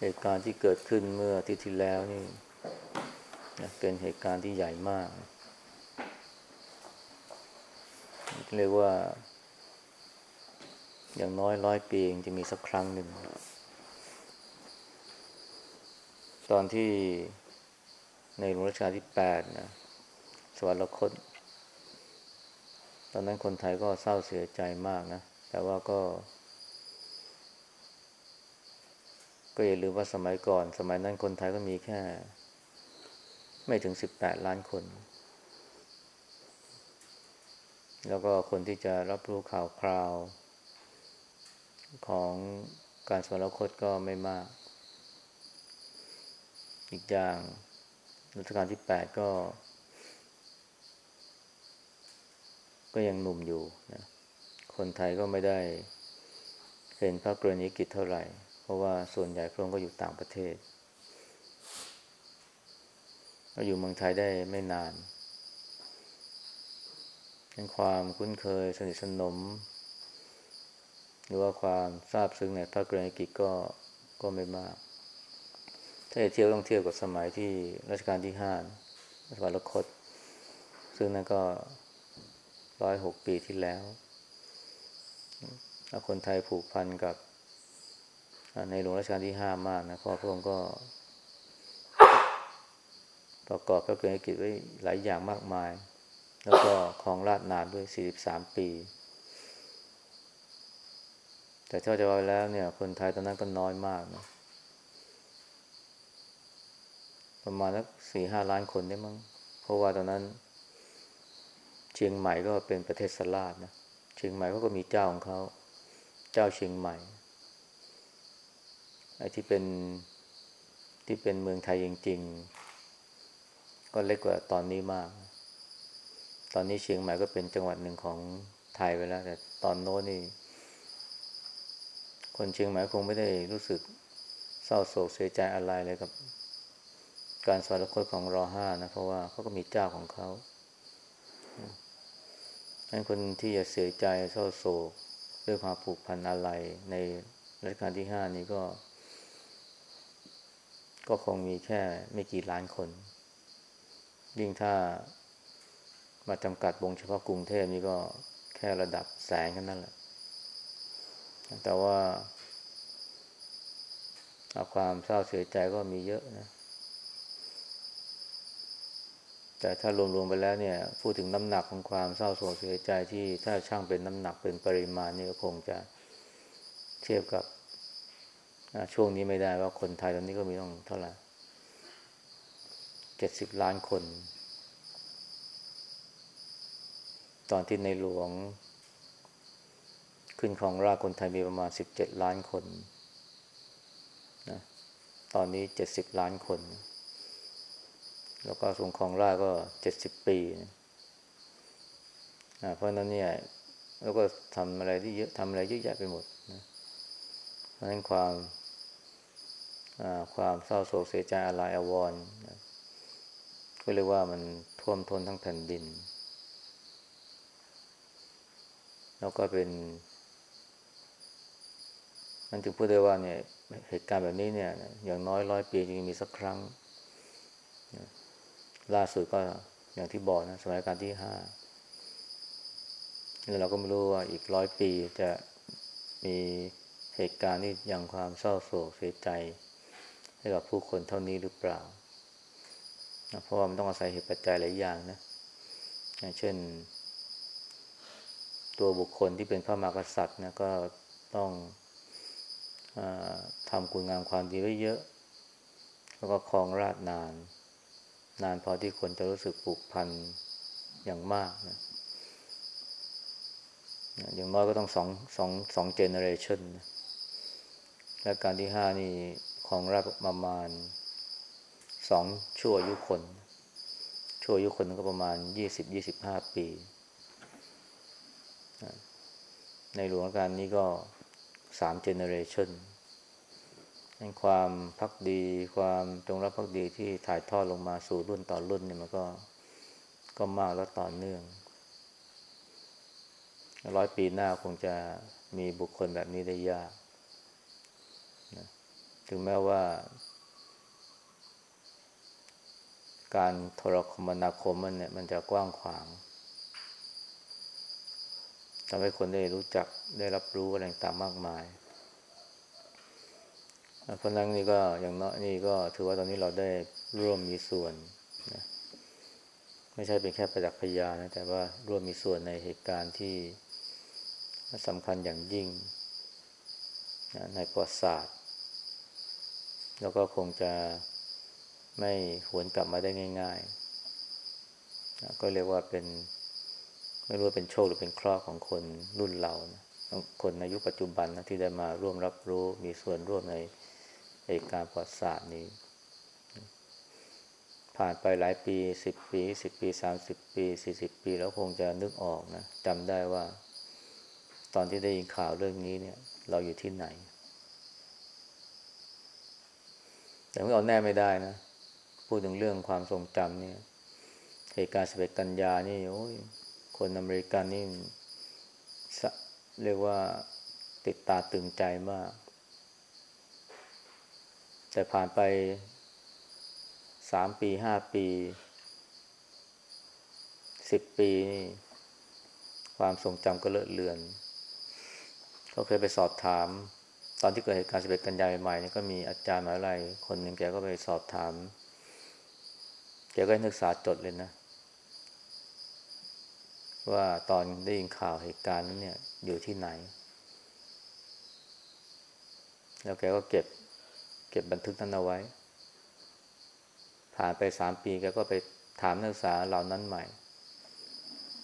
เหตุการณ์ที่เกิดขึ้นเมื่อทิตย์ที่แล้วนี่เป็นเหตุการณ์ที่ใหญ่มาก เรียกว่า อย่างน้อยร้อยปีจะมีสักครั้งหนึ่ง ตอนที่ในหลวงรัชกาลที่แปดนะสวรรคต ตอนนั้นคนไทยก็เศร้าเสียใจมากนะ แต่ว่าก็ ก็อย่าลืมว่าสมัยก่อน สมัยนั้นคนไทยก็มีแค่ ไม่ถึงสิบแปดล้านคน แล้วก็คนที่จะรับรู้ข่าวคราว ของการสวรรคตก็ไม่มาก อีกอย่างรัชกาลที่แปดก็ ก็ยังหนุ่มอยู่นะคนไทยก็ไม่ได้เห็นพระกรณีกิจเท่าไหร่ เพราะว่าส่วนใหญ่พระองค์ก็อยู่ต่างประเทศก็อยู่เมืองไทยได้ไม่นานเป็นความคุ้นเคยสนิทสนม หรือว่าความทราบซึ้งในพระกรณีกิจก็ก็ไม่มาก ถ้าจะเที่ยวต้องเที่ยวกับสมัยที่รัชกาลที่ห้าสวรรคต ซึ่งนั่นก็ร้อยหกปีที่แล้ว คนไทยผูกพันกับ ในหลวงรัชกาลที่ห้ามากนะเพราะพระองค์ก็ ประกอบพระเกียรติกิจไว้หลายอย่างมากมาย แล้วก็ของราชนานด้วย43ปี แต่เท่าจะว่าแล้วเนี่ย คนไทยตอนนั้นก็น้อยมากนะประมาณสักสี่ห้าล้านคนได้มั้งเพราะว่าตอนนั้น เชียงใหม่ก็เป็นประเทศสลาดนะเชียงใหม่เขาก็มีเจ้าของเขา เจ้าเชียงใหม่ ที่เป็นที่เป็นเมืองไทยจริง ๆ ก็เล็กกว่าตอนนี้มาก ตอนนี้เชียงใหม่ก็เป็นจังหวัดหนึ่งของไทยไปแล้ว แต่ตอนโน้นนี่ คนเชียงใหม่คงไม่ได้รู้สึกเศร้าโศกเสียใจอะไรเลยกับ การสวรรคตของรอห้านะ เพราะว่าเขาก็มีเจ้าของเขาดังคนที่จะเสียใจเศร้าโศกด้วยความผูกพันอะไรในรัชกาลที่ห้านี้ก็ ก็คงมีแค่ไม่กี่ล้านคน ยิ่งถ้ามาจำกัดวงเฉพาะกรุงเทพนี่ก็แค่ระดับแสนแค่นั้นแหละ แต่ว่าความเศร้าเสียใจก็มีเยอะนะ แต่ถ้ารวมๆไปแล้วเนี่ย พูดถึงน้ำหนักของความเศร้าโศกเสียใจที่ถ้าช่างเป็นน้ำหนักเป็นปริมาณนี่ก็คงจะเทียบกับ ช่วงนี้ไม่ได้ว่าคนไทยตอนนี้ก็มีต้องเท่าไหร่เจ็ดสิบล้านคน ตอนที่ในหลวง ขึ้นของราชคนไทยมีประมาณสิบเจ็ดล้านคนนะตอนนี้เจ็ดสิบล้านคน แล้วก็ทรงของราชก็เจ็ดสิบปีนะเพราะนั้นเนี่ยแล้วก็ทำอะไรที่เยอะทำอะไรเยอะแยะไปหมดนะเพราะนั้นความ ความเศร้าโศกเสียใจอะไรอววรก็เรียกว่ามันท่วมท้นทั้งแผ่นดิน แล้วก็เป็น มันจึงพูดได้ว่าเนี่ย เหตุการณ์แบบนี้เนี่ย อย่างน้อยร้อยปีจึงมีสักครั้ง ล่าสุดก็อย่างที่บอกนะสมัยการที่ห้าแล้วเราก็ไม่รู้ว่าอีกร้อยปีจะมีเหตุการณ์ที่อย่างความเศร้าโศกเสียใจ ให้กับผู้คนเท่านี้หรือเปล่า เพราะว่ามันต้องอาศัยเหตุปัจจัยหลายอย่างนะอย่างเช่น ตัวบุคคลที่เป็นพระมหากษัตริย์นะก็ต้องอทำคุณงามความดีไว้เยอะ แล้วก็ครองราชนาน นานพอที่คนจะรู้สึกผูกพันอย่างมากนะอย่างน้อยก็ต้องสองสองสองเจเนอเรชันนะและการที่ห้านี่ ของราประมาณสองชั่วอายุคน ชั่วอายุคนก็ประมาณยี่สิบยี่สิบห้าปี ในหลวงการนี้ก็สามเจเนเรชันในความพักดีความจงรักภักดีที่ถ่ายทอดลงมาสู่รุ่นต่อรุ่นเนี่ยมันก็ก็มากและต่อเนื่องร้อยปีหน้าคงจะมีบุคคลแบบนี้ได้ยาก ถึงแม้ว่า การโทรคมนาคมมันเนี่ย มันจะกว้างขวางทำให้คนได้รู้จักได้รับรู้อะไรต่างมากมาย เพราะนั้นนี่ก็อย่างน้อยนี่ก็ถือว่าตอนนี้เราได้ร่วมมีส่วนนะไม่ใช่เป็นแค่ประจักษ์พยานนะแต่ว่าร่วมมีส่วนในเหตุการณ์ที่สำคัญอย่างยิ่งนะในประวัติศาสตร์ แล้วก็คงจะไม่หวนกลับมาได้ง่ายๆ ก็เรียกว่าเป็น ไม่รู้ว่าเป็นโชคหรือเป็นเคราะห์ของคนรุ่นเรานะคนในยุคปัจจุบันนะที่ได้มาร่วมรับรู้มีส่วนร่วมในเหตุการณ์ประวัติศาสตร์นี้ ผ่านไปหลายปีสิบปีสิบปีสามสิบปีสี่สิบปี แล้วคงจะนึกออกนะจำได้ว่า ตอนที่ได้ยินข่าวเรื่องนี้เนี่ย เราอยู่ที่ไหน แต่ไม่เอาแน่ไม่ได้นะ พูดถึงเรื่องความทรงจำเนี่ยเหตุการณ์สิบเอ็ดกันยานี่โอ้ยคนอเมริกันนี่เรียกว่าติดตาตึงใจมาก แต่ผ่านไปสามปีห้าปีสิบปีนี่ความทรงจำก็เลอะเลือน เขาเคยไปสอบถาม ตอนที่เกิดเหตุการณ์สิบเอ็ดกันยายนใหม่นี่ก็มีอาจารย์มหาลัยคนหนึ่งแกก็ไปสอบถาม แกก็ให้นักศึกษาจดเลยนะ ว่าตอนได้ยินข่าวเหตุการณ์นั้นเนี่ย อยู่ที่ไหน แล้วแกก็เก็บ เก็บบันทึกนั้นเอาไว้ ผ่านไปสามปีแกก็ไปถามนักศึกษาเหล่านั้นใหม่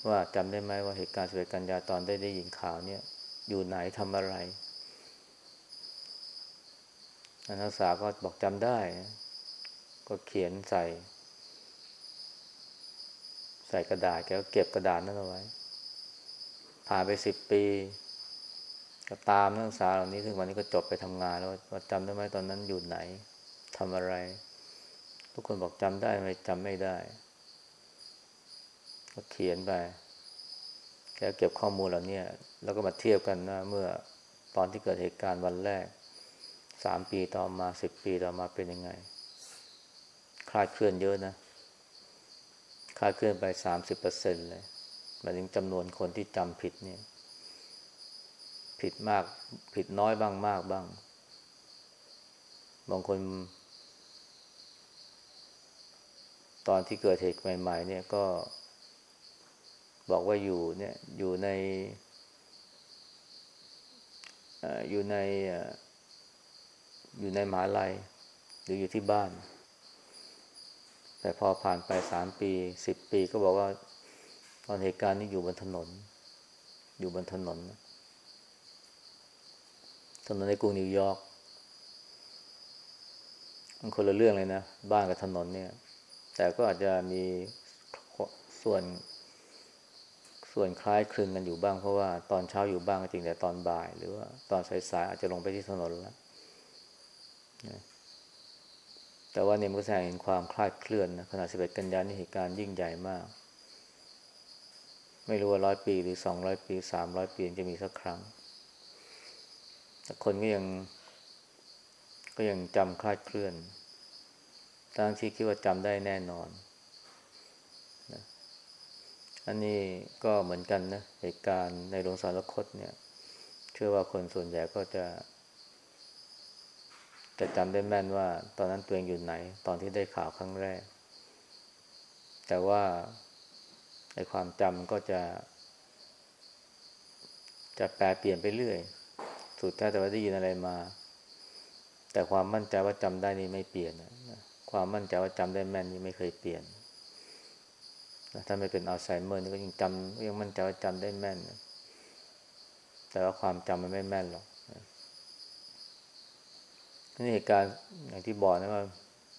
ว่าจำได้ไหมว่าเหตุการณ์สิบเอ็ดกันยาตอนได้ได้ยินข่าวเนี่ย อยู่ไหนทำอะไร นักศึกษาก็บอกจำได้ ก็เขียนใส่ ใส่กระดาษแกก็เก็บกระดาษนั้นเอาไว้ ผ่านไปสิบปี ก็ตามนักศึกษาเหล่านี้ถึงวันนี้ก็จบไปทำงานแล้วว่าจำได้ไหมตอนนั้นอยู่ไหนทำอะไร ทุกคนบอกจำได้ไหมจำไม่ได้ ก็เขียนไปแกเก็บข้อมูลเหล่านี้แล้วก็มาเทียบกันนะเมื่อตอนที่เกิดเหตุการณ์วันแรก สามปีต่อมาสิบปีต่อมาเป็นยังไง คลาดเคลื่อนเยอะนะ คลาดเคลื่อนไปสามสิบเปอร์เซ็นเลยหมายถึงจำนวนคนที่จำผิดเนี่ย ผิดมาก ผิดน้อยบ้างมากบ้าง บางคน ตอนที่เกิดเหตุใหม่ ๆ เนี่ยก็บอกว่าอยู่เนี่ยอยู่ในอยู่ใน อยู่ในมหาลัย หรืออยู่ที่บ้าน แต่พอผ่านไปสามปีสิบปีก็บอกว่า ตอนเหตุการณ์นี้อยู่บนถนน อยู่บนถนน ถนนในกรุงนิวยอร์กมันคนละเรื่องเลยนะ บ้านกับถนนเนี่ย แต่ก็อาจจะมีส่วนส่วนคล้ายคลึงกันอยู่บ้างเพราะว่าตอนเช้าอยู่บ้างจริงแต่ตอนบ่าย หรือว่าตอนสายๆอาจจะลงไปที่ถนนแล้ว แต่ว่าเนี่ยมันก็แสดงเห็นความคลาดเคลื่อนนะขณะสิบเอ็ดกันยานี่เหตุการณ์ยิ่งใหญ่มาก ไม่รู้ว่าร้อยปีหรือสองร้อยปีสามร้อยปีจะมีสักครั้ง แต่คนก็ยังก็ยังจำคลาดเคลื่อนตั้งที่คิดว่าจำได้แน่นอนนะอันนี้ก็เหมือนกันนะเหตุการณ์ในโรงสารคตเนี่ย เชื่อว่าคนส่วนใหญ่ก็จะ จะจำได้แม่นว่า ตอนนั้นตัวเองอยู่ไหน ตอนที่ได้ข่าวครั้งแรก แต่ว่าในความจำก็จะ จะแปลเปลี่ยนไปเรื่อย สุดท้ายแต่ว่าได้ยินอะไรมา แต่ความมั่นใจว่าจำได้นี่ไม่เปลี่ยนความมั่นใจว่าจำได้แม่นนี่ไม่เคยเปลี่ยนถ้าไม่เป็นอัลไซเมอร์นี่ก็ยังจำยังมั่นใจว่าจำได้แม่น แต่ว่าความจำมันไม่แม่นหรอก นี่เหตุการณ์อย่างที่บอกนะว่า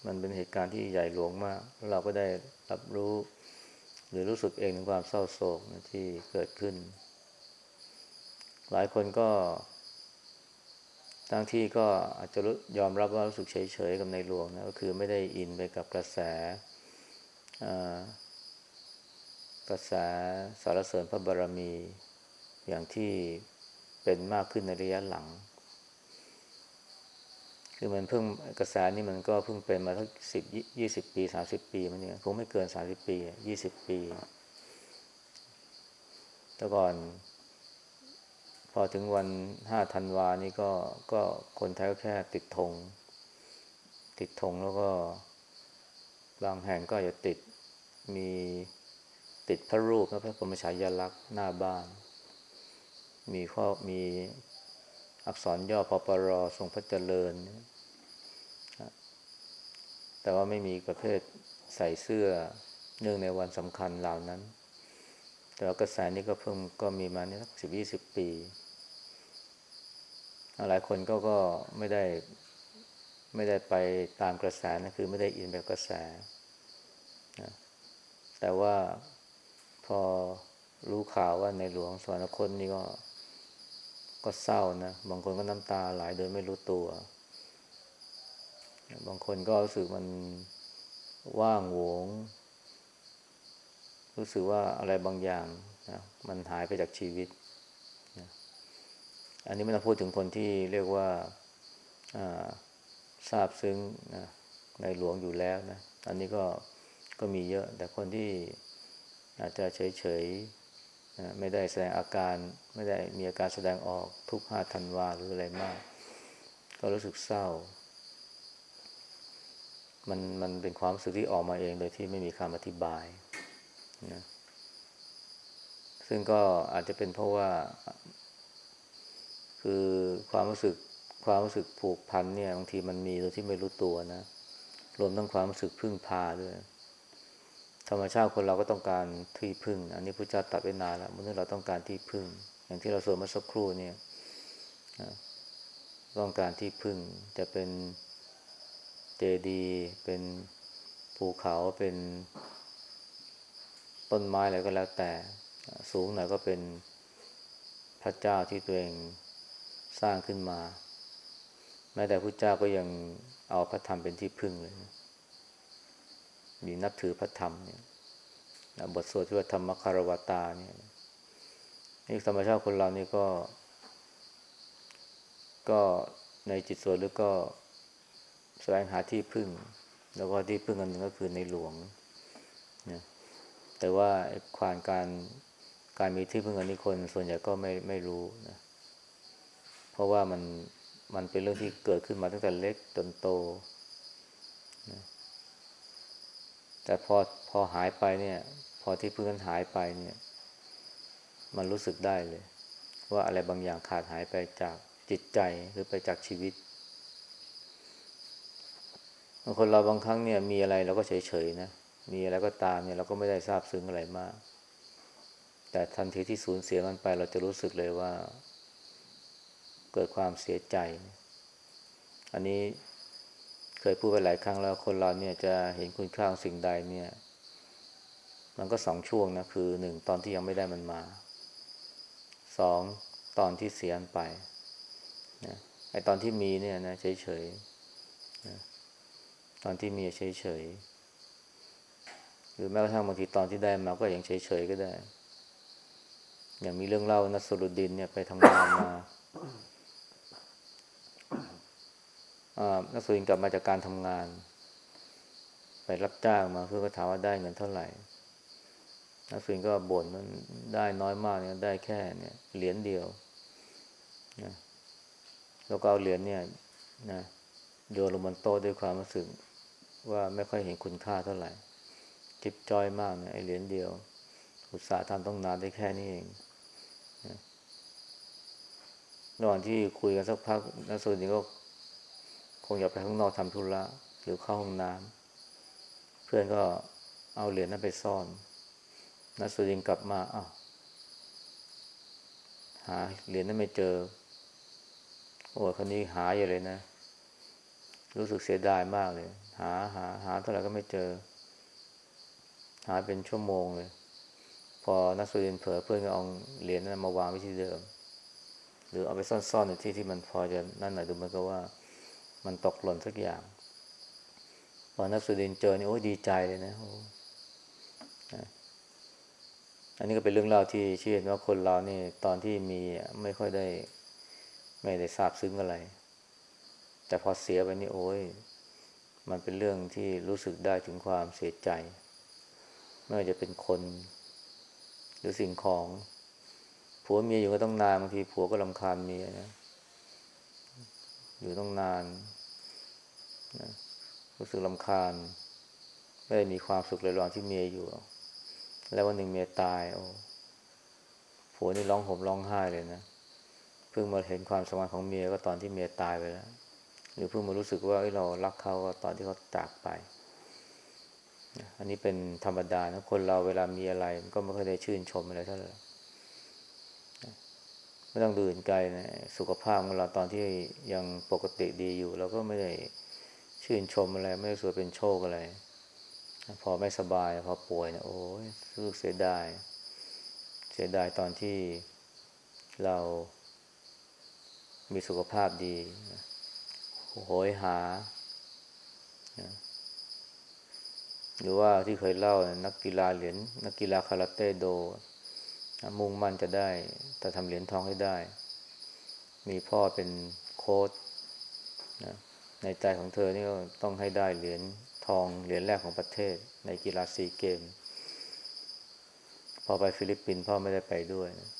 มันเป็นเหตุการณ์ที่ใหญ่หลวงมากแล้วเราก็ได้รับรู้ หรือรู้สึกเองถึงความเศร้าโศกนะที่เกิดขึ้น หลายคนก็ทั้งที่ก็อาจจะยอมรับว่ารู้สึกเฉยๆกับในหลวงนะก็คือไม่ได้อินไปกับกระแสกระแสสารเสริญพระบารมีอย่างที่เป็นมากขึ้นในระยะหลัง คือมันเพิ่งกระแสนี่มันก็เพิ่งเป็นมาสักสิบยี่สิบปีสาสิบปีมันเนี่ยคงไม่เกินสาสิบปียี่สิบปี แต่ก่อน พอถึงวันห้าธันวานี่ก็ก็คนไทยก็แค่ติดธงติดธงแล้วก็บางแห่งก็จะติดมีติดพระรูปและพระบรมฉายาลักษณ์หน้าบ้าน มีข้อมีอักษรย่อปปรทรงพระเจริญ แต่ว่าไม่มีประเภทใส่เสื้อเนื่องในวันสำคัญเหล่านั้น แต่ว่ากระแสนี้ก็เพิ่มก็มีมาเนี่ยสิบยี่สิบปี หลายคนก็ก็ไม่ได้ไม่ได้ไปตามกระแสนะคือไม่ได้อินแบบกระแสนะแต่ว่าพอรู้ข่าวว่าในหลวงสวรรคตนี่ก็ก็เศร้านะ บางคนก็น้ำตาไหลโดยไม่รู้ตัว บางคนก็รู้สึกมันว่างโวงรู้สึกว่าอะไรบางอย่างนะมันหายไปจากชีวิตนะอันนี้ไม่ต้องพูดถึงคนที่เรียกว่าทราบซึ้งนะในหลวงอยู่แล้วนะอันนี้ก็ก็มีเยอะ แต่คนที่อาจจะเฉยเฉยไม่ได้แสดงอาการ ไม่ได้มีอาการแสดงออกทุกห้าธันวาหรืออะไรมาก ก็รู้สึกเศร้า มันมันเป็นความรู้สึกที่ออกมาเองโดยที่ไม่มีคำอธิบายนะซึ่งก็อาจจะเป็นเพราะว่า คือความรู้สึกความรู้สึกผูกพันเนี่ยบางทีมันมีโดยที่ไม่รู้ตัวนะ รวมทั้งความรู้สึกพึ่งพาด้วย ธรรมชาติคนเราก็ต้องการที่พึ่ง อันนี้พระเจ้าตัดไว้นานแล้วมนุษย์เราต้องการที่พึ่ง อย่างที่เราสวดมาสักครู่เนี่ยต้องการที่พึ่งจะเป็น เจดีย์เป็นภูเขาเป็นต้นไม้อะไรก็แล้วแต่สูงหน่อยก็เป็นพระเจ้าที่ตัวเองสร้างขึ้นมา แม้แต่พระเจ้าก็ยังเอาพระธรรมเป็นที่พึ่งเลยนะมีนับถือพระธรรมเนี่ยบทสวดที่ว่าธรรมคารวตาเนี่ยนี่ธรรมชาติคนเรานี่ก็ ก็ในจิตส่วนหรือก็ แสวงหาที่พึ่ง แล้วก็ที่พึ่งอันหนึ่งก็คือในหลวงนะแต่ว่าความการการมีที่พึ่งอันนี้คนส่วนใหญ่ก็ไม่ไม่รู้นะเพราะว่ามันมันเป็นเรื่องที่เกิดขึ้นมาตั้งแต่เล็กจนโตนะแต่พอพอหายไปเนี่ย พอที่พึ่งนั้นหายไปเนี่ย มันรู้สึกได้เลย ว่าอะไรบางอย่างขาดหายไปจากจิตใจหรือไปจากชีวิต คนเราบางครั้งเนี่ย มีอะไรเราก็เฉยๆนะ มีอะไรก็ตามเนี่ยเราก็ไม่ได้ทราบซึ้งอะไรมาก แต่ทันทีที่สูญเสียมันไป เราจะรู้สึกเลยว่า เกิดความเสียใจ อันนี้เคยพูดไปหลายครั้งแล้วคนเราเนี่ยจะเห็นคุณค่าของสิ่งใดเนี่ย มันก็สองช่วงนะ คือหนึ่งตอนที่ยังไม่ได้มันมาสองตอนที่เสียไปนะไอตอนที่มีเนี่ยนะเฉยเฉยนะ ตอนที่มีเฉยเฉยหรือแม้กระทั่งบางทีตอนที่ได้มาก็ยังเฉยเฉยก็ได้ อย่างมีเรื่องเล่านัสรุดดินเนี่ยไปทำงานมานักสุรินกลับมาจากการทำงาน ไปรับจ้างมาเพื่อก็ถามว่าได้เงินเท่าไหร่นักสุรินก็บ่นมันได้น้อยมากเนี่ยได้แค่เนี่ยเหรียญเดียวนะแล้วก็เอาเหรียญเนี่ยนะโยนลงบนโต๊ะด้วยความรู้สึก ว่าไม่ค่อยเห็นคุณค่าเท่าไหร่จิบจอยมากเนี่ยไอเหรียญเดียว อุตสาห์ทำต้องนานได้แค่นี้เองนะระหว่างที่คุยกันสักพักนักสุรินก็คงอยากไปข้างนอกทำธุระหรือเข้าห้องน้ำเพื่อนก็เอาเหรียญนั้นไปซ่อนนัสุรินกลับมาอ้าวหาเหรียญนั้นไม่เจอ โอ้คนนี้หาอยู่เลยนะ รู้สึกเสียดายมากเลย หาหาหาเท่าไหร่ก็ไม่เจอ หาเป็นชั่วโมงเลย พอนักสุรินเผลอเพื่อนก็เอาเหรียญนั้นมาวางไว้ที่เดิม หรือเอาไปซ่อนๆในที่ที่มันพอจะนั่นหน่อยดูมันก็ว่า มันตกหล่นสักอย่าง พอนักสุดินเจอนี่โอ้ดีใจเลยนะโอ้อันนี้ก็เป็นเรื่องเล่าที่เชื่อว่าคนเรานี่ ตอนที่มีไม่ค่อยได้ ไม่ได้ทราบซึ้งอะไร แต่แต่พอเสียไปนี่โอ้ย มันเป็นเรื่องที่รู้สึกได้ถึงความเสียใจ ไม่ว่าจะเป็นคน หรือสิ่งของ ผัวเมียอยู่ก็ต้องนานบางทีผัวก็ลำคาญเมียนะอยู่ต้องนานนะรู้สึกลำคาญ ไม่ได้มีความสุขเลยรองที่เมียอยู่ แล้ววันหนึ่งเมียตายโอ้ผัวนี่ร้องห่มร้องไห้เลยนะเพิ่งมาเห็นความสำคัญของเมียก็ตอนที่เมียตายไปแล้ว หรือเพิ่งมารู้สึกว่าเรารักเขาตอนที่เขาจากไป อันนี้เป็นธรรมดานะคนเราเวลามีอะไร มันก็ไม่ค่อยได้ชื่นชมอะไรเท่าไหร่ไม่ต้องดูอื่นไกลนะสุขภาพของเราตอนที่ยังปกติดีอยู่เราก็ไม่ได้ชื่นชมอะไร ไม่ได้สวยเป็นโชคอะไร พอไม่สบาย พอป่วยเนะโอ้ยรู้เสียดาย เสียดายตอนที่เรามีสุขภาพดี โหยหา หรือว่าที่เคยเล่านักกีฬาเหรียญนักกีฬาคาราเต้โด มุ่งมั่นจะได้แต่ทำเหรียญทองให้ได้ มีพ่อเป็นโค้ชนะในใจของเธอนี่ก็ต้องให้ได้เหรียญทองเหรียญแรกของประเทศ ในกีฬาซีเกม พอไปฟิลิปปินส์พ่อไม่ได้ไปด้วยนะ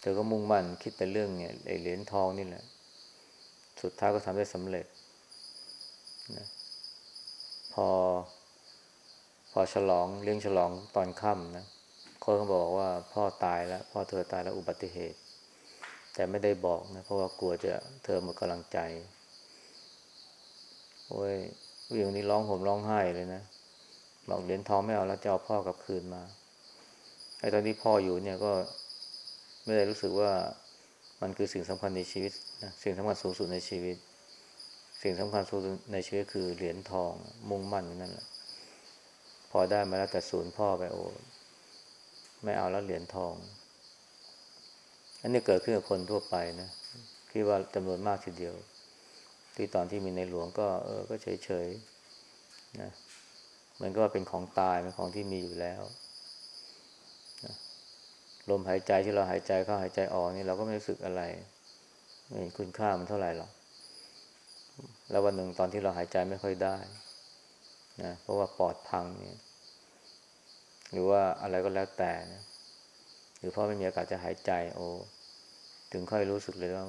เธอก็มุ่งมั่นคิดแต่เรื่องเนี่ยเหรียญทองนี่แหละ สุดท้ายก็ทำได้สำเร็จนะพอ พอฉลองเลี้ยงฉลองตอนค่ำนะคนก็บอกว่าพ่อตายแล้ว พ่อเธอตายแล้วอุบัติเหตุ แต่ไม่ได้บอกนะ เพราะว่ากลัวจะเธอหมดกำลังใจ โอ้ยวิ่งนี้ร้องห่มร้องไห้เลยนะบอกเหรียญทองไม่เอาแล้วจะเอาพ่อกลับคืนมาไอ้ตอนที่พ่ออยู่เนี่ยก็ไม่ได้รู้สึกว่า มันคือสิ่งสำคัญในชีวิตนะสิ่งสำคัญสูงสุดในชีวิต สิ่งสำคัญสูงสุดในชีวิตคือเหรียญทอง มุ่งมั่นนั่นแหละพอได้มาแล้วแต่ศูนย์พ่อไปโอ้ไม่เอาแล้วเหรียญทอง อันนี้เกิดขึ้นกับคนทั่วไปนะคิดว่าจำนวนมากทีเดียว ที่ตอนที่มีในหลวงก็ เออ ก็เฉยเฉยนะมันก็เป็นของตายเป็นของที่มีอยู่แล้ว ลมหายใจที่เราหายใจเข้าหายใจออกนี่เราก็ไม่รู้สึกอะไรไม่คุณค่ามันเท่าไหร่หรอกแล้ววันหนึ่งตอนที่เราหายใจไม่ค่อยได้นะเพราะว่าปอดพังเนี่ยหรือว่าอะไรก็แล้วแต่นะหรือเพราะไม่มีอากาศจะหายใจ โอ้ถึงค่อยรู้สึกเลยว่า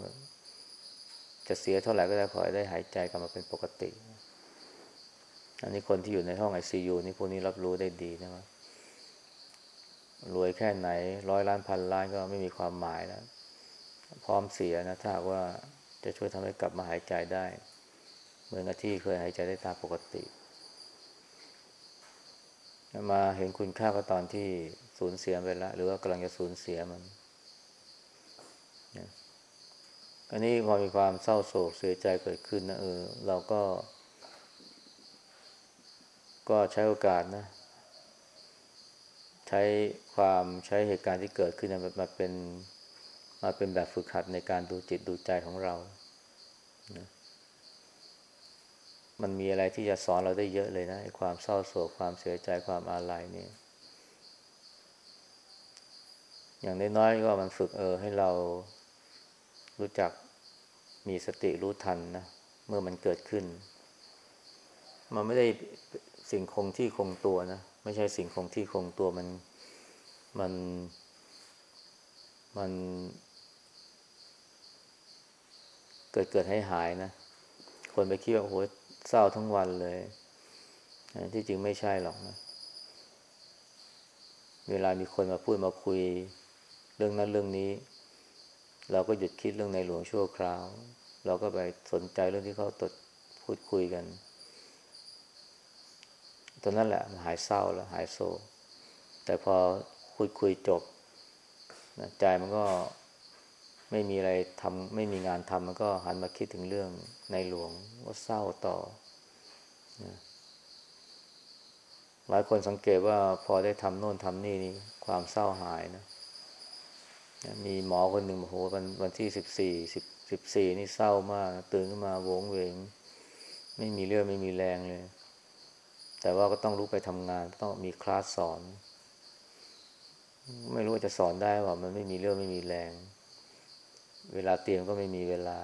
จะเสียเท่าไหร่ก็ได้ขอให้ได้หายใจกลับมาเป็นปกติ อันนี้คนที่อยู่ในห้องไอซียูนี่พวกนี้รับรู้ได้ดีนะครับ รวยแค่ไหน ร้อยล้านพันล้านก็ไม่มีความหมายแล้ว พร้อมเสียนะถ้าว่าจะช่วยทำให้กลับมาหายใจได้ เหมือนกับที่เคยหายใจได้ตามปกติมาเห็นคุณค่าก็ตอนที่สูญเสียไปแล้วหรือว่ากำลังจะสูญเสียมันอันนี้พอมีความเศร้าโศกเสียใจเกิดขึ้นนะเออ เราก็ ก็ใช้โอกาสนะ ใช้ความใช้เหตุการณ์ที่เกิดขึ้นมาเป็นมาเป็นแบบฝึกหัดในการดูจิตดูใจของเรานะมันมีอะไรที่จะสอนเราได้เยอะเลยนะความเศร้าโศกความเสียใจความอาลัยเนี่ย อย่างน้อยๆก็มันฝึกเออให้เรารู้จักมีสติรู้ทันนะเมื่อมันเกิดขึ้น มันไม่ได้สิ่งคงที่คงตัวนะ ไม่ใช่สิ่งคงที่คงตัวมันมันมัน เกิดเกิดให้หายนะ คนไปคิดว่าโอ้โหเศร้าทั้งวันเลย ที่จริงไม่ใช่หรอกนะ เวลามีคนมาพูดมาคุยเรื่องนั้นเรื่องนี้ เราก็หยุดคิดเรื่องในหลวงชั่วคราว เราก็ไปสนใจเรื่องที่เขาตดพูดคุยกัน ตอนนั้นแหละมันหายเศร้าแล้ว หายโศกแต่พอคุยคุยจบใจมันก็ไม่มีอะไรทำไม่มีงานทำมันก็หันมาคิดถึงเรื่องในหลวงว่าเศร้าต่อ หลายคนสังเกตว่าพอได้ทำโน่นทำนี่นี่ความเศร้าหายนะ มีหมอคนหนึ่งโอ้โหวันวันที่สิบสี่สิบสิบสี่นี่เศร้ามาก ตื่นขึ้นมาโวงเวง ไม่มีเรื่องไม่มีแรงเลย แต่ว่าก็ต้องรู้ไปทำงาน ต้องมีคลาสสอน ไม่รู้จะสอนได้ว่ามันไม่มีเรื่องไม่มีแรง เวลาเตรียมก็ไม่มีเวลา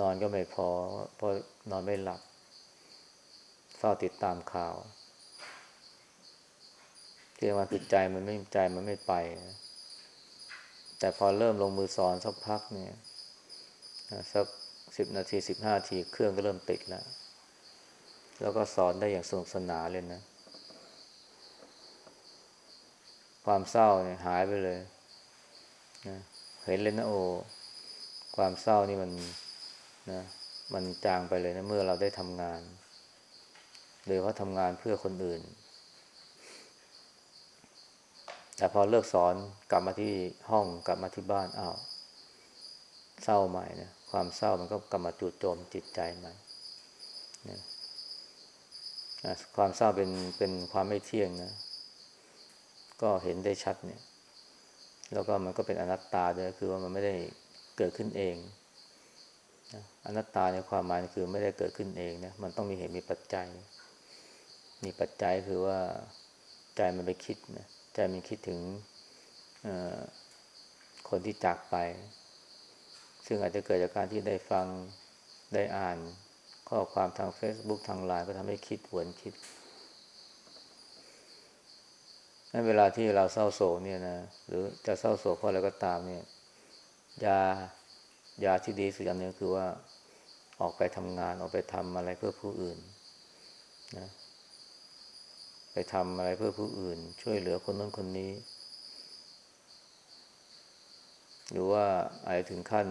นอนก็ไม่พอเพราะนอนไม่หลับเฝ้าติดตามข่าวที่ว่าคือใจมันไม่ใจมันไม่ไปแต่พอเริ่มลงมือสอนสักพักเนี่ยสักสิบนาทีสิบห้าทีเครื่องก็เริ่มติดแล้ว แล้วก็สอนได้อย่างสนุกสนานเลยนะ ความเศร้าเนี่ยหายไปเลยนะเห็นเลยนะโอความเศร้านี่มันนะมันจางไปเลยนะเมื่อเราได้ทำงานหรือว่าทำงานเพื่อคนอื่น แต่พอเลิกสอนกลับมาที่ห้องกลับมาที่บ้านอ้าวเศร้าใหม่นะความเศร้ามันก็กลับมาจู่โจมจิตใจใหม่นะ ความเศร้าเป็นเป็นความไม่เที่ยงนะ ก็เห็นได้ชัดเนี่ย แล้วก็มันก็เป็นอนัตตาด้วยคือว่ามันไม่ได้เกิดขึ้นเองอนัตตาในความหมายคือไม่ได้เกิดขึ้นเองนะมันต้องมีเหตุมีปัจจัย มีปัจจัยคือว่าใจมันไปคิดนะใจมันคิดถึงคนที่จากไป ซึ่งอาจจะเกิดจากการที่ได้ฟังได้อ่าน ข้อความทาง Facebook ทางไลน์ก็ทำให้คิดหวนคิดในเวลาที่เราเศร้าโศกเนี่ยนะหรือจะเศร้าโศกเพราะอะไรก็ตามเนี่ยยายาที่ดีสุดอย่างนึงคือว่าออกไปทำงานออกไปทำอะไรเพื่อผู้อื่นนะไปทำอะไรเพื่อผู้อื่น ช่วยเหลือคนนั้นคนนี้ หรือว่าอะไรถึงขั้น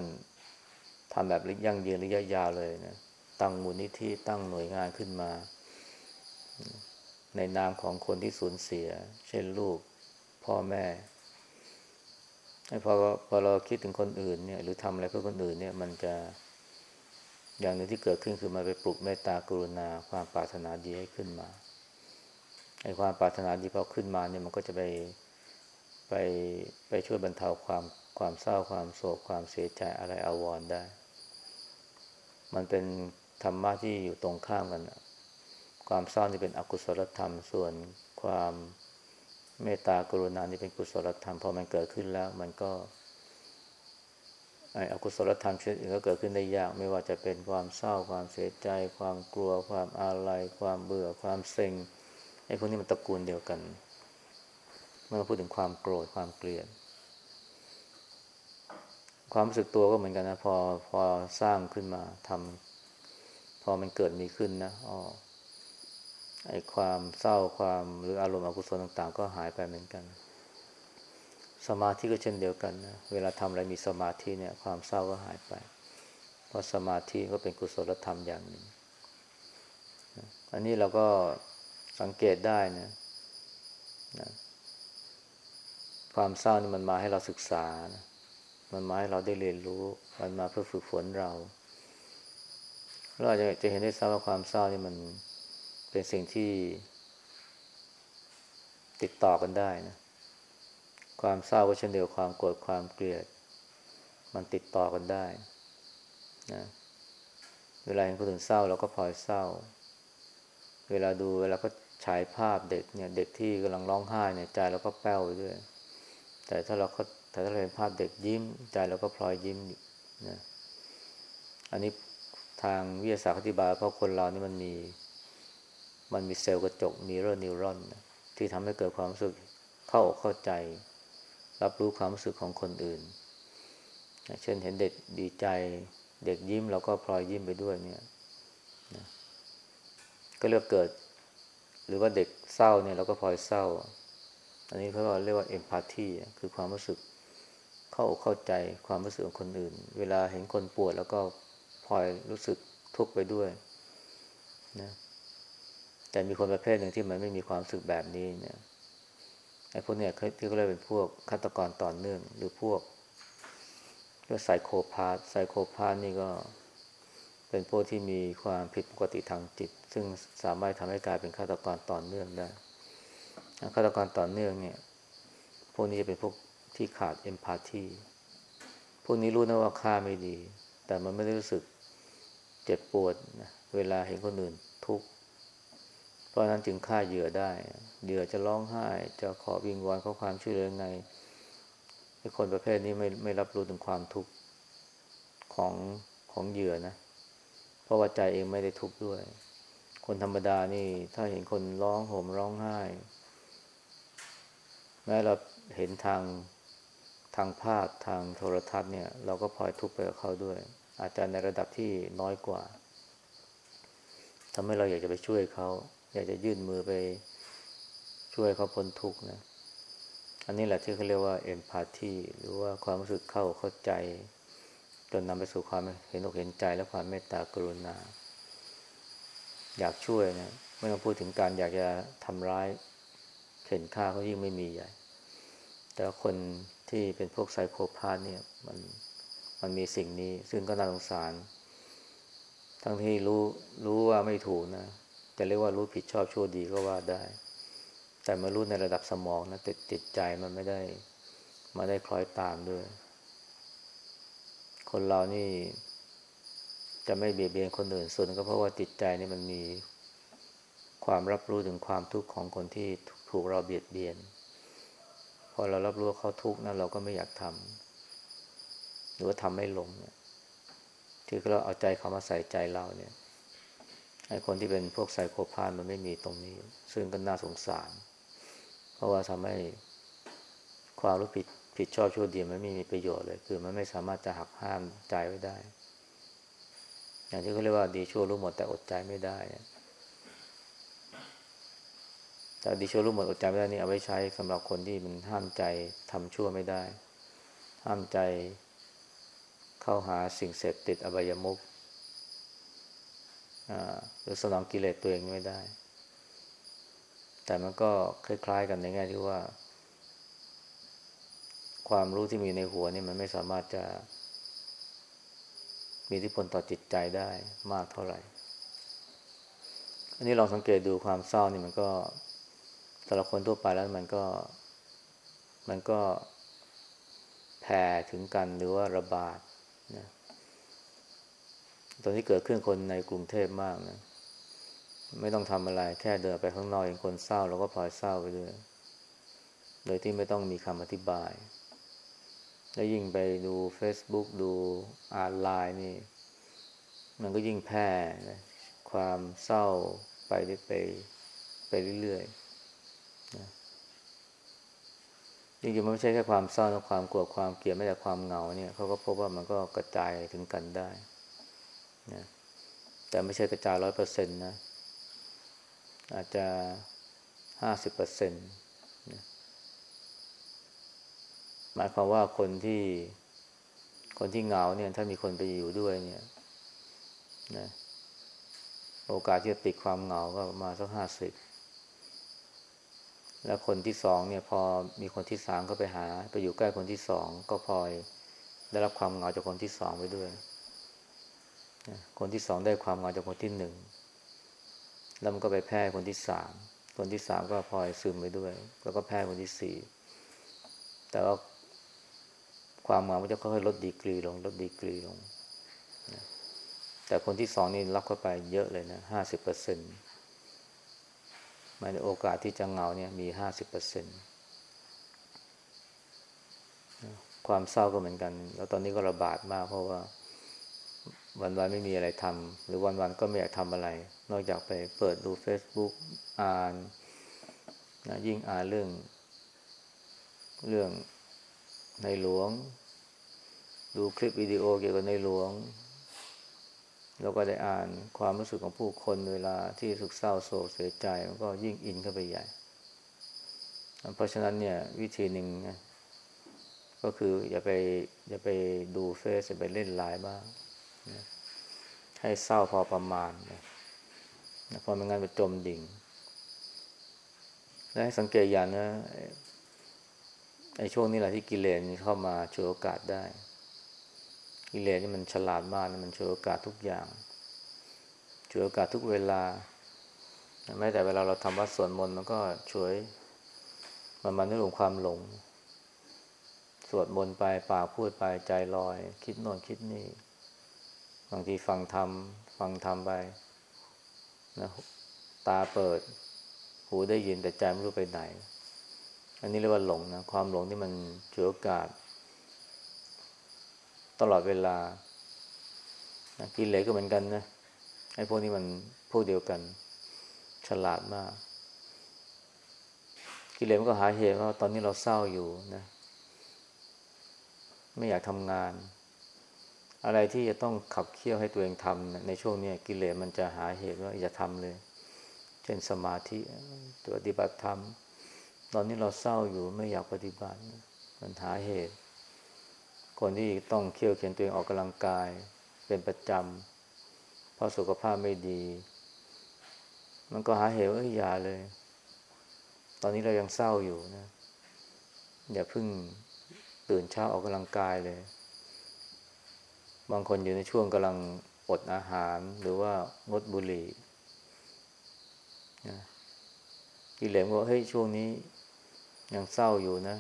ทำแบบยั่งยืนระยะยาวเลยนะ ตั้งมูลนิธิตั้งหน่วยงานขึ้นมา ในนามของคนที่สูญเสีย เช่นลูกพ่อแม่พอพอเราคิดถึงคนอื่นเนี่ย หรือทำอะไรเพื่อคนอื่นเนี่ย มันจะอย่างหนึ่งที่เกิดขึ้นคือมันไปปลุกเมตตากรุณา ความปรารถนาดีให้ขึ้นมาไอ้ความปรารถนาดีพอขึ้นมาเนี่ยมันก็จะไปไปไปช่วยบรรเทาความความเศร้าความโศกความเสียใจอะไรอาวรณ์ได้ มันเป็น ธรรมะที่อยู่ตรงข้ามกัน ความเศร้านี่เป็นอกุศลธรรม ส่วนความเมตตากรุณานี่เป็นกุศลธรรม พอมันเกิดขึ้นแล้ว มันก็ไอ้อกุศลธรรมชนิดอื่นก็เกิดขึ้นได้ยาก ไม่ว่าจะเป็นความเศร้า ความเสียใจ ความกลัว ความอาลัย ความเบื่อ ความเซ็ง ไอ้พวกนี้มันตระกูลเดียวกันเมื่อพูดถึงความโกรธ ความเกลียด ความรู้สึกตัวก็เหมือนกันนะ พอ พอสร้างขึ้นมาทำ อมันเกิดมีขึ้นนะอ๋อไอ้ความเศร้าความหรืออารมณ์อกุศลต่าง ๆ ก็หายไปเหมือนกัน สมาธิก็เช่นเดียวกันนะเวลาทำอะไรมีสมาธิเนี่ย ความเศร้าก็หายไป เพราะสมาธิก็เป็นกุศลธรรมอย่างหนึ่งอันนี้เราก็สังเกตได้นะนะความเศร้านี่มันมาให้เราศึกษานะมันมาให้เราได้เรียนรู้ มันมาเพื่อฝึกฝนเรา เราจะจะเห็นได้ทราบว่าความเศร้านี่มันเป็นสิ่งที่ ติดต่อกันได้นะ ความเศร้าก็เช่นเดียวความโกรธความเกลียด มันติดต่อกันได้นะเวลาเห็นคนอื่นเศร้าเราก็พลอยเศร้า เวลาดูเวลาก็ฉายภาพเด็กเนี่ย เด็กที่กำลังร้องไห้เนี่ยใจเราก็แป้วไปด้วย แต่ถ้าเราก็แต่ถ้าเราเห็นภาพเด็กยิ้ม ใจเราก็พลอยยิ้มนะอันนี้ ทางวิทยาศาสตร์อธิบายเพราะคนเรานี่มันมี มันมีเซลล์กระจกมีเรนิวรอนที่ทำให้เกิดความรู้สึกเข้าอกเข้าใจ รับรู้ความรู้สึกของคนอื่น เช่นเห็นเด็กดีใจ เด็กยิ้มเราก็พลอยยิ้มไปด้วยเนี่ยก็เรียกเกิด หรือว่าเด็กเศร้าเนี่ยเราก็พลอยเศร้า อันนี้เขาเรียกว่าเอมพัตตีคือความรู้สึกเข้าอกเข้าใจความรู้สึกของคนอื่น เวลาเห็นคนปวดแล้วก็ พลอยรู้สึกทุกข์ไปด้วยนะแต่มีคนประเภทหนึ่งที่มันไม่มีความสึกแบบนี้เนี่ยไอ้พวกเนี้ยที่เขาเรียกเป็นพวกฆาตกรต่อเนื่อง หรือพวกเรียกไซโคพาสไซโคพาสนี่ก็เป็นพวกที่มีความผิดปกติทางจิต ซึ่งสามารถทำให้กลายเป็นฆาตกรต่อเนื่องได้ฆาตกรต่อเนื่องเนี่ย พวกนี้จะเป็นพวกที่ขาดเอมพัตตีพวกนี้รู้นะว่าฆ่าไม่ดี แต่มันไม่ได้รู้สึก เจ็บปวดนะเวลาเห็นคนอื่นทุกข์เพราะนั้นจึงฆ่าเหยื่อได้ เหยื่อจะร้องไห้ จะขอวิงวอนขอความช่วยเหลือไงคนประเภทนี้ไม่ไม่รับรู้ถึงความทุกข์ของของเหยื่อนะ เพราะว่าใจเองไม่ได้ทุกข์ด้วย คนธรรมดานี่ ถ้าเห็นคนร้องโหมร้องไห้ แม้เราเห็นทางทางภาพทางโทรทัศน์เนี่ย เราก็พลอยทุกข์ไปกับเขาด้วย อาจจะในระดับที่น้อยกว่าทำให้เราอยากจะไปช่วยเขา อยากจะยื่นมือไปช่วยเขาพ้นทุกข์นะ อันนี้แหละที่เขาเรียกว่าเอมพัตตีหรือว่าความรู้สึกเข้าเข้าใจ จนนำไปสู่ความเห็นอกเห็นใจและความเมตตากรุณา อยากช่วยนะไม่ต้องพูดถึงการอยากจะทำร้ายเข็นฆ่าเขายิ่งไม่มีใหญ่ แต่คนที่เป็นพวกไซโคพาธเนี่ย มัน มันมีสิ่งนี้ ซึ่งก็น่าสงสาร ทั้งที่รู้รู้ว่าไม่ถูกนะจะเรียกว่ารู้ผิดชอบชั่วดีก็ว่าได้ แต่มารู้ในระดับสมองนะติดติดใจมันไม่ได้มาได้คล้อยตามด้วย คนเรานี่จะไม่เบียดเบียนคนอื่นส่วนก็เพราะว่าจิตใจนี่มันมีความรับรู้ถึงความทุกข์ของคนที่ถูกเราเบียดเบียน พอเรารับรู้เขาทุกข์นะเราก็ไม่อยากทำ หรือว่าทำไม่ลงเนี่ยที่เราเอาใจเขามาใส่ใจเราเนี่ยไอ้คนที่เป็นพวกไซโคพานมันไม่มีตรงนี้ ซึ่งก็น่าสงสาร เพราะว่าทำให้ความรู้ผิดผิดชอบชั่วดีมันไม่มีประโยชน์เลย คือมันไม่สามารถจะหักห้ามใจไว้ได้ อย่างที่เขาเรียกว่าดีชั่วรู้หมดแต่อดใจไม่ได้แต่ดีชั่วรู้หมดอดใจไม่ได้นี่เอาไว้ใช้สำหรับคนที่มันห้ามใจทำชั่วไม่ได้ ห้ามใจ เข้าหาสิ่งเสพติดอบายมุกหรือสนองกิเลสตัวเองไม่ได้ แต่มันก็คล้าย ๆ กันในแง่ที่ว่า ความรู้ที่มีในหัวนี่มันไม่สามารถจะ มีอิทธิพลต่อจิตใจได้มากเท่าไหร่ อันนี้ลองสังเกตดูความเศร้านี่มันก็สำหรับคนทั่วไปแล้วมันก็ มันก็แผ่ถึงกันหรือว่าระบาด นะตอนที่เกิดขึ้นคนในกรุงเทพมากนะ ไม่ต้องทำอะไร แค่เดินไปข้างนอกเห็นคนเศร้าเราก็พลอยเศร้าไปด้วยโดยที่ไม่ต้องมีคำอธิบาย แล้วยิ่งไปดู Facebook ดูอ่านไลน์นี่ มันก็ยิ่งแพร่นะความเศร้าไปไปไปเรื่อยๆนะจ ริงๆมันไม่ใช่แค่ความเศร้านะความกลัวความเกลียดไม่แต่ความเหงาเนี่ยเขาก็พบว่ามันก็กระจายถึงกันได้นะแต่ไม่ใช่กระจายร้อยเปอร์เซ็นต์นะ อาจจะห้าสิบเปอร์เซ็นต์หมายความว่าคนที่คนที่เหงาเนี่ย ถ้ามีคนไปอยู่ด้วยเนี่ยนะโอกาสที่จะติดความเหงาก็มาสักห้าสิบ แล้วคนที่สองเนี่ยพอมีคนที่สามก็ไปหา ไปอยู่ใกล้คนที่สองก็พลอยได้รับความเหงาจากคนที่สองไปด้วย คนที่สองได้ความเหงาจากคนที่หนึ่งแล้วมันก็ไปแพร่คนที่สาม คนที่สามก็พลอยซึมไปด้วย แล้วก็แพร่คนที่สี่ แต่ว่าความเหงามันจะค่อยๆลดดีกรีลง ลดดีกรีลง แต่คนที่สองนี่รับเข้าไปเยอะเลยนะห้าสิบเปอร์เซ็นต์ มันโอกาสที่จะเหงาเนี่ยมีห้าสิบเปอร์เซ็นต์ความเศร้าก็เหมือนกัน แล้วตอนนี้ก็ระบาดมาก เพราะว่าวันๆไม่มีอะไรทำหรือวันๆก็ไม่อยากทำอะไร นอกจากไปเปิดดู Facebook อ่านนะยิ่งอ่านเรื่อง เรื่องในหลวง ดูคลิปวิดีโอเกี่ยวกับในหลวง เราก็ได้อ่านความรู้สึกของผู้คนเวลาที่สุขเศร้าโศกเสียใจมันก็ยิ่งอินเข้าไปใหญ่ เพราะฉะนั้นเนี่ย วิธีหนึ่งก็คืออย่าไปอย่าไปดูเฟซอย่าไปเล่นไลน์บ้างให้เศร้าพอประมาณนะเพราะไม่งั้นไปจมดิ่ง และให้สังเกตอย่างนะไอ้ช่วงนี้แหละที่กิเลสเข้ามาช่วยโอกาสได้ กิเลสนี่มันฉลาดมากมันช่วยโอกาสทุกอย่างช่วยโอกาสทุกเวลาแม้แต่เวลาเราทำวัดสวดมนต์มันก็ช่วย มันมันเรื่องความหลง สวดมนต์ไปปากพูดไปใจลอย คิดโน่นคิดนี่ บางทีฟังธรรมฟังธรรมไปนะตาเปิด หูได้ยินแต่ใจไม่รู้ไปไหน อันนี้เรียกว่าหลงนะ ความหลงที่มันฉวยโอกาส ตลอดเวลานะกิเลสก็เหมือนกันนะไอ้พวกนี้มันพวกเดียวกัน ฉลาดมาก กิเลสมันก็หาเหตุว่าตอนนี้เราเศร้าอยู่นะ ไม่อยากทำงาน อะไรที่จะต้องขับเคี่ยวให้ตัวเองทำในช่วงนี้กิเลสมันจะหาเหตุว่าอย่าทำเลย เช่นสมาธิตัวปฏิบัติธรรม ตอนนี้เราเศร้าอยู่ไม่อยากปฏิบัติ มันหาเหตุ คนที่ต้องเคี่ยวเข็นตัวเองออกกำลังกายเป็นประจำ เพราะสุขภาพไม่ดี มันก็หาเหตุว่าอย่าเลย ตอนนี้เรายังเศร้าอยู่นะ อย่าเพิ่งตื่นเช้าออกกำลังกายเลย บางคนอยู่ในช่วงกำลังอดอาหารหรือว่างดบุหรี่นะกิเลสบอกเฮ้ยช่วงนี้ยังเศร้าอยู่นะ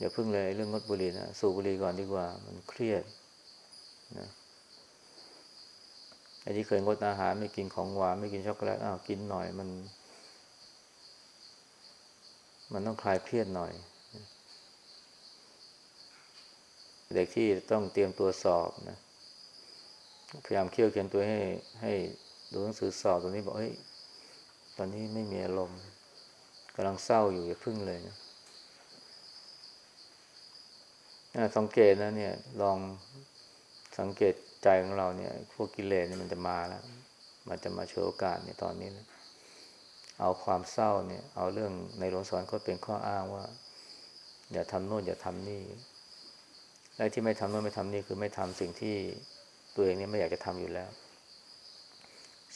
อย่าพึ่งเลยเรื่องงดบุหรี่นะสูบบุหรี่ก่อนดีกว่า มันเครียดนะไอ้ที่เคยงดอาหารไม่กินของหวานไม่กินช็อกโกแลตอ้าวกินหน่อยมัน มันต้องคลายเครียดหน่อย เด็กที่ต้องเตรียมตัวสอบนะพยายามเคี่ยวเขียนตัวให้ ให้ดูหนังสือสอบตอนนี้บอกเฮ้ยตอนนี้ไม่มีอารมณ์กำลังเศร้าอยู่อย่าพึ่งเลยนะ สังเกตนะเนี่ย ลองสังเกตใจของเราเนี่ย พวกกิเลสเนี่ยมันจะมาแล้วมันจะมาโชว์โอกาสในตอนนี้นะเอาความเศร้าเนี่ย เอาเรื่องในหลวงสอนก็เป็นข้ออ้างว่า อย่าทำโน่นอย่าทำนี่และที่ไม่ทำโน่นไม่ทำนี่คือไม่ทำสิ่งที่ตัวเองเนี่ยไม่อยากจะทำอยู่แล้ว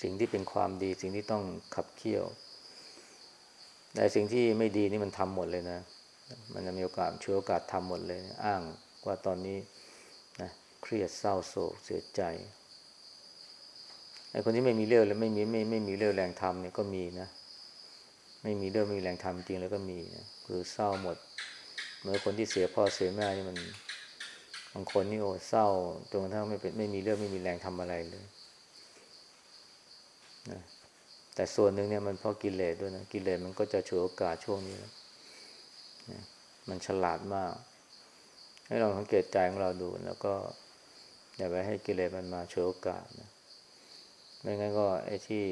สิ่งที่เป็นความดีสิ่งที่ต้องขับเคี่ยวแต่สิ่งที่ไม่ดีนี่มันทำหมดเลยนะ มันจะมีโอกาสช่วยโอกาสทำหมดเลย อ้างว่าตอนนี้นะเครียดเศร้าโศกเสียใจไอ้คนที่ไม่มีเรื่องเลยไม่มีไม่ไม่มีเรื่องแรงทำเนี่ยก็มีนะ ไม่มีเรื่องไม่มีแรงทำจริงแล้วก็มีนะคือเศร้าหมดเหมือนคนที่เสียพ่อเสียแม่นี่มันบางคนนี่โอ้เศร้าจนกระทั่งไม่เป็นไม่มีเรื่องไม่มีแรงทำอะไรเลยนะแต่ส่วนหนึ่งเนี่ยมันเพราะกิเลสด้วยนะกิเลสมันก็จะฉวยโอกาสช่วงนี้นะ มันฉลาดมาก ให้เราสังเกตใจของเราดูแล้วก็ อย่าไปให้กิเลสมันมาฉวยโอกาสนะไม่งั้นก็ไอ้ที่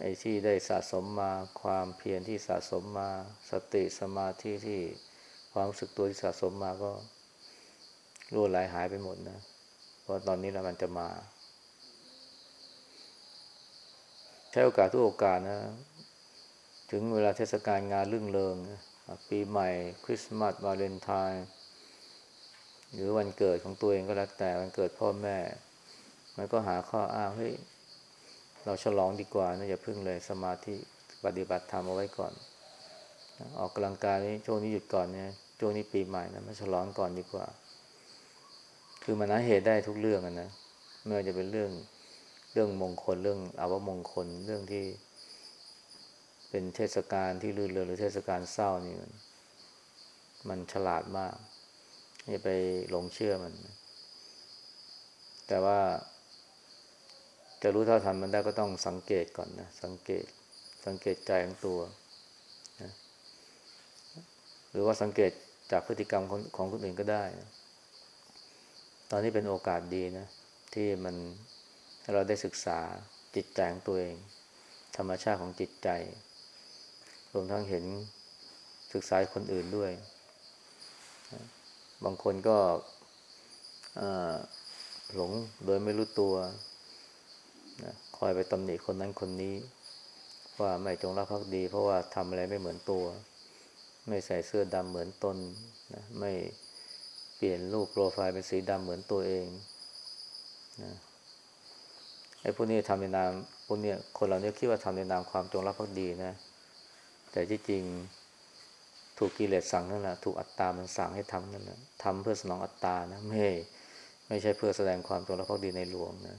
ไอ้ที่ได้สะสมมาความเพียรที่สะสมมา สติสมาธิที่ความรู้สึกตัวที่สะสมมาก็รั่วไหลหายไปหมดนะ เพราะตอนนี้แล้วมันจะมา ใช้โอกาสทุกโอกาสนะ ถึงเวลาเทศกาลงานรื่นเริง ปีใหม่ คริสต์มาสวาเลนไทน์หรือวันเกิดของตัวเองก็แล้วแต่วันเกิดพ่อแม่ มันก็หาข้ออ้างเฮ้ยเราฉลองดีกว่านะอย่าพึ่งเลยสมาธิปฏิบัติธรรมเอาไว้ก่อน ออกกำลังกายนี้ช่วงนี้หยุดก่อนเนี่ยช่วงนี้ปีใหม่นะมาฉลองก่อนดีกว่า คือมันน่าเหตุได้ทุกเรื่องนะไม่ว่าจะเป็นเรื่องเรื่องมงคลเรื่องอาวมงคลเรื่องที่ เป็นเทศกาลที่ลื่นเริงหรือเทศกาลเศร้านี่มันมันฉลาดมากอย่าไปหลงเชื่อมัน แต่ว่าจะรู้เท่าทันมันได้ก็ต้องสังเกตก่อนนะ สังเกต สังเกตใจของตัวนะหรือว่าสังเกตจากพฤติกรรมของของคนอื่นก็ได้นะตอนนี้เป็นโอกาสดีนะ ที่มันเราได้ศึกษาจิตใจของตัวเอง ธรรมชาติของจิตใจ รวมทั้งเห็นศึกษาคนอื่นด้วย บางคนก็หลงโดยไม่รู้ตัวคอยไปตำหนิคนนั้นคนนี้ ว่าไม่จงรักภักดี เพราะว่าทำอะไรไม่เหมือนตัว ไม่ใส่เสื้อดำเหมือนตนนะไม่เปลี่ยนรูปโปรไฟล์เป็นสีดำเหมือนตัวเองนะไอ้พวกนี้ทำในนามพวกนี้คนเราเนี่ยคิดว่าทำในนามความจงรักภักดีนะ แต่ที่จริงถูกกิเลสสั่งนั่นแหละถูกอัตตามันสั่งให้ทำนั่นแหละทำเพื่อสนองอัตตานะไม่ไม่ใช่เพื่อแสดงความจงรักภักดีในหลวงนะ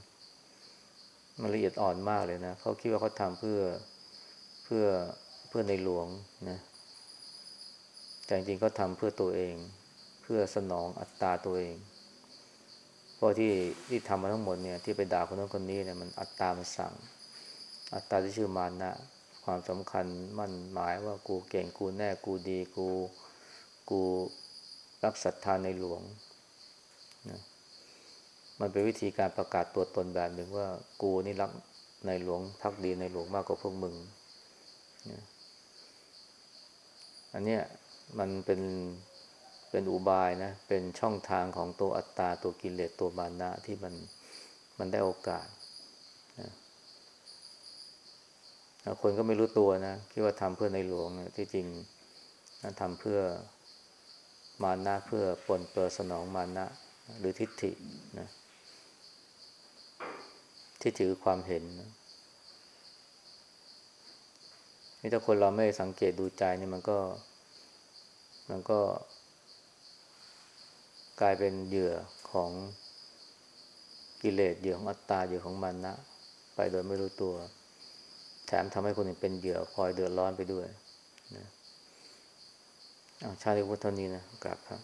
มันละเอียดอ่อนมากเลยนะเขาคิดว่าเขาทำเพื่อเพื่อเพื่อในหลวงนะแต่จริงๆก็ทำเพื่อตัวเอง เพื่อสนองอัตตาตัวเองเพราะที่ที่ทำมาทั้งหมดเนี่ยที่ไปด่าคนนั้นคนนี้เนี่ยมันอัตตามันสั่ง อัตตาที่ชื่อมานะ ความสำคัญมั่นหมายว่ากูเก่งกูแน่กูดีกู กูรักศรัทธาในหลวงนะมันเป็นวิธีการประกาศตัวตนแบบหนึ่งว่า กูนี่รักในหลวงพักดีในหลวงมากกว่าพวกมึงอันเนี้ยมันเป็นเป็นอุบายนะ เป็นช่องทางของตัวอัตตาตัวกิเลสตัวมานะที่มันมันได้โอกาสนะ คนก็ไม่รู้ตัวนะคิดว่าทำเพื่อในหลวงที่จริงนะทำเพื่อมานะเพื่อปนเปื้อสนองมานะ หรือทิฏฐินะที่ถือความเห็นนะนี่ถ้าคนเราไม่สังเกตดูใจนี่มันก็ มันก็ กลายเป็นเหยื่อของกิเลสเหยื่อของอัตตาเหยื่อของมันนะไปโดยไม่รู้ตัว แถมทำให้คนอื่นเป็นเหยื่อพลอยเดือดร้อนไปด้วยนะชาติพุทธนี้นะกราบครับ